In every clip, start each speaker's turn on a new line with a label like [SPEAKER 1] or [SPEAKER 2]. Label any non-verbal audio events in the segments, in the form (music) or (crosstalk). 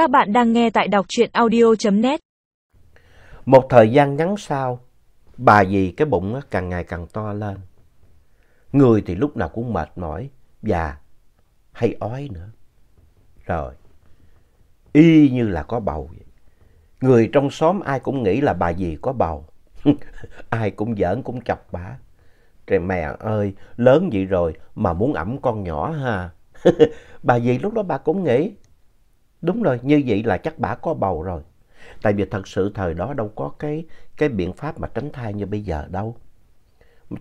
[SPEAKER 1] Các bạn đang nghe tại đọc truyện audio.net.
[SPEAKER 2] Một thời gian ngắn sau, bà dì cái bụng càng ngày càng to lên. Người thì lúc nào cũng mệt mỏi và hay ói nữa. Rồi, y như là có bầu vậy. Người trong xóm ai cũng nghĩ là bà dì có bầu. (laughs) ai cũng giỡn cũng chọc bà. Trời mẹ ơi, lớn vậy rồi mà muốn ẩm con nhỏ ha. (laughs) bà dì lúc đó bà cũng nghĩ. Đúng rồi, như vậy là chắc bà có bầu rồi. Tại vì thật sự thời đó đâu có cái, cái biện pháp mà tránh thai như bây giờ đâu.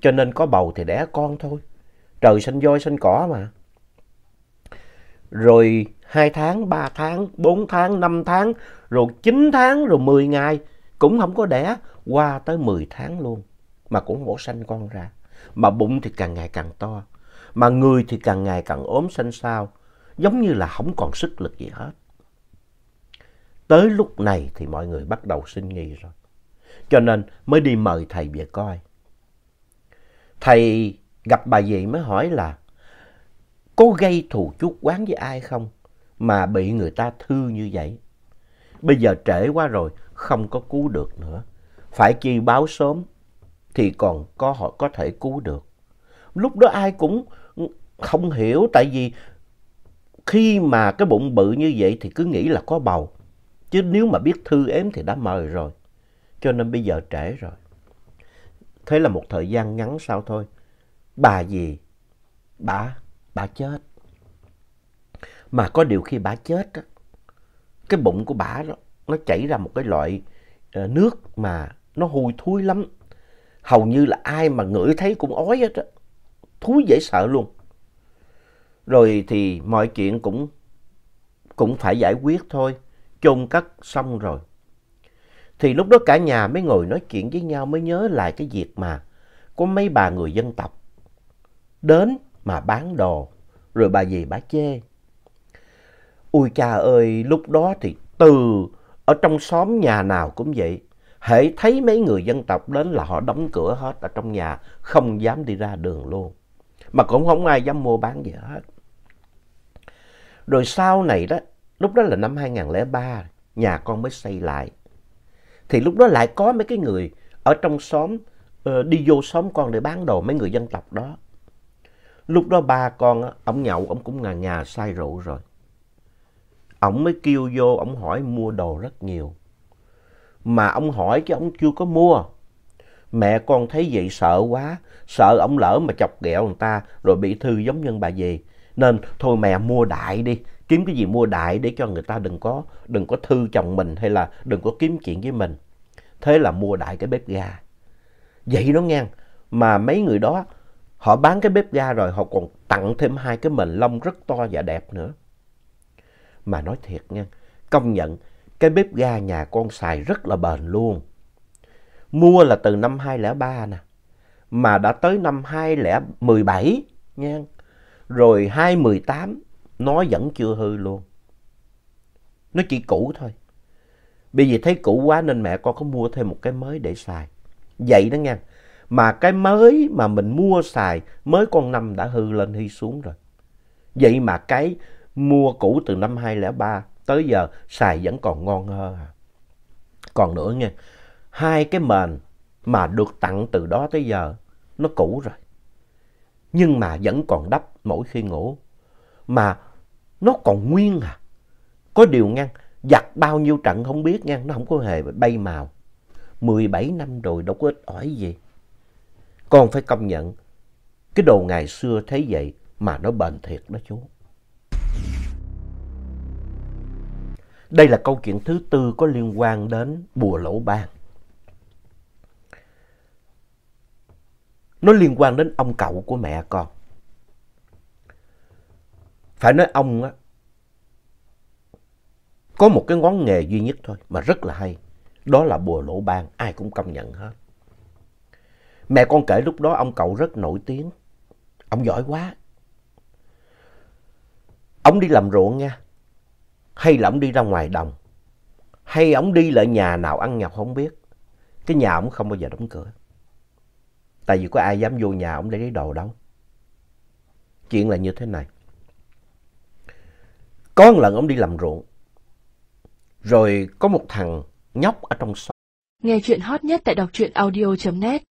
[SPEAKER 2] Cho nên có bầu thì đẻ con thôi. Trời sinh voi sinh cỏ mà. Rồi 2 tháng, 3 tháng, 4 tháng, 5 tháng, rồi 9 tháng, rồi 10 ngày. Cũng không có đẻ. Qua tới 10 tháng luôn. Mà cũng không có sanh con ra. Mà bụng thì càng ngày càng to. Mà người thì càng ngày càng ốm xanh xao. Giống như là không còn sức lực gì hết. Tới lúc này thì mọi người bắt đầu sinh nghi rồi. Cho nên mới đi mời thầy về coi. Thầy gặp bà dì mới hỏi là có gây thù chuốc quán với ai không mà bị người ta thư như vậy. Bây giờ trễ quá rồi, không có cứu được nữa. Phải chi báo sớm thì còn có họ có thể cứu được. Lúc đó ai cũng không hiểu tại vì khi mà cái bụng bự như vậy thì cứ nghĩ là có bầu. Chứ nếu mà biết thư ếm thì đã mời rồi. Cho nên bây giờ trễ rồi. Thế là một thời gian ngắn sau thôi. Bà gì? Bà, bà chết. Mà có điều khi bà chết á, cái bụng của bà đó, nó chảy ra một cái loại ờ, nước mà nó hôi thối lắm. Hầu như là ai mà ngửi thấy cũng ói hết á. Thúi dễ sợ luôn. Rồi thì mọi chuyện cũng cũng phải giải quyết thôi chôn cất xong rồi. Thì lúc đó cả nhà mới ngồi nói chuyện với nhau mới nhớ lại cái việc mà có mấy bà người dân tộc đến mà bán đồ, rồi bà gì bà chê. Ui cha ơi, lúc đó thì từ ở trong xóm nhà nào cũng vậy. Hễ thấy mấy người dân tộc đến là họ đóng cửa hết ở trong nhà, không dám đi ra đường luôn. Mà cũng không ai dám mua bán gì hết. Rồi sau này đó, Lúc đó là năm 2003, nhà con mới xây lại. Thì lúc đó lại có mấy cái người ở trong xóm, uh, đi vô xóm con để bán đồ, mấy người dân tộc đó. Lúc đó ba con, ông nhậu, ông cũng ngà ngà say rượu rồi. Ông mới kêu vô, ông hỏi mua đồ rất nhiều. Mà ông hỏi chứ ông chưa có mua. Mẹ con thấy vậy sợ quá, sợ ông lỡ mà chọc ghẹo người ta rồi bị thư giống nhân bà gì. Nên thôi mẹ mua đại đi, kiếm cái gì mua đại để cho người ta đừng có, đừng có thư chồng mình hay là đừng có kiếm chuyện với mình. Thế là mua đại cái bếp ga. Vậy đó nghe, mà mấy người đó họ bán cái bếp ga rồi họ còn tặng thêm hai cái mền lông rất to và đẹp nữa. Mà nói thiệt nghe công nhận cái bếp ga nhà con xài rất là bền luôn. Mua là từ năm 2003 nè, mà đã tới năm 2017 nha. Rồi 2018 nó vẫn chưa hư luôn. Nó chỉ cũ thôi. Bây giờ thấy cũ quá nên mẹ con có mua thêm một cái mới để xài. Vậy đó nha. Mà cái mới mà mình mua xài mới con năm đã hư lên hy xuống rồi. Vậy mà cái mua cũ từ năm 2003 tới giờ xài vẫn còn ngon hơn à. Còn nữa nha, hai cái mền mà được tặng từ đó tới giờ nó cũ rồi. Nhưng mà vẫn còn đắp mỗi khi ngủ. Mà nó còn nguyên à. Có điều ngăn giặt bao nhiêu trận không biết nha, nó không có hề bay màu. 17 năm rồi đâu có ít ỏi gì. Con phải công nhận, cái đồ ngày xưa thấy vậy mà nó bền thiệt đó chú. Đây là câu chuyện thứ tư có liên quan đến bùa lỗ ban. Nó liên quan đến ông cậu của mẹ con. Phải nói ông á, có một cái ngón nghề duy nhất thôi mà rất là hay. Đó là bùa lỗ ban, ai cũng công nhận hết. Mẹ con kể lúc đó ông cậu rất nổi tiếng. Ông giỏi quá. Ông đi làm ruộng nha. Hay là ông đi ra ngoài đồng. Hay ông đi lại nhà nào ăn nhọc không biết. Cái nhà ông không bao giờ đóng cửa. Tại vì có ai dám vô nhà ông để lấy đồ đâu. Chuyện là như thế này. Có một lần ông đi làm ruộng. Rồi có một thằng nhóc ở trong xóm.
[SPEAKER 3] Nghe chuyện hot nhất tại đọc truyện audio.net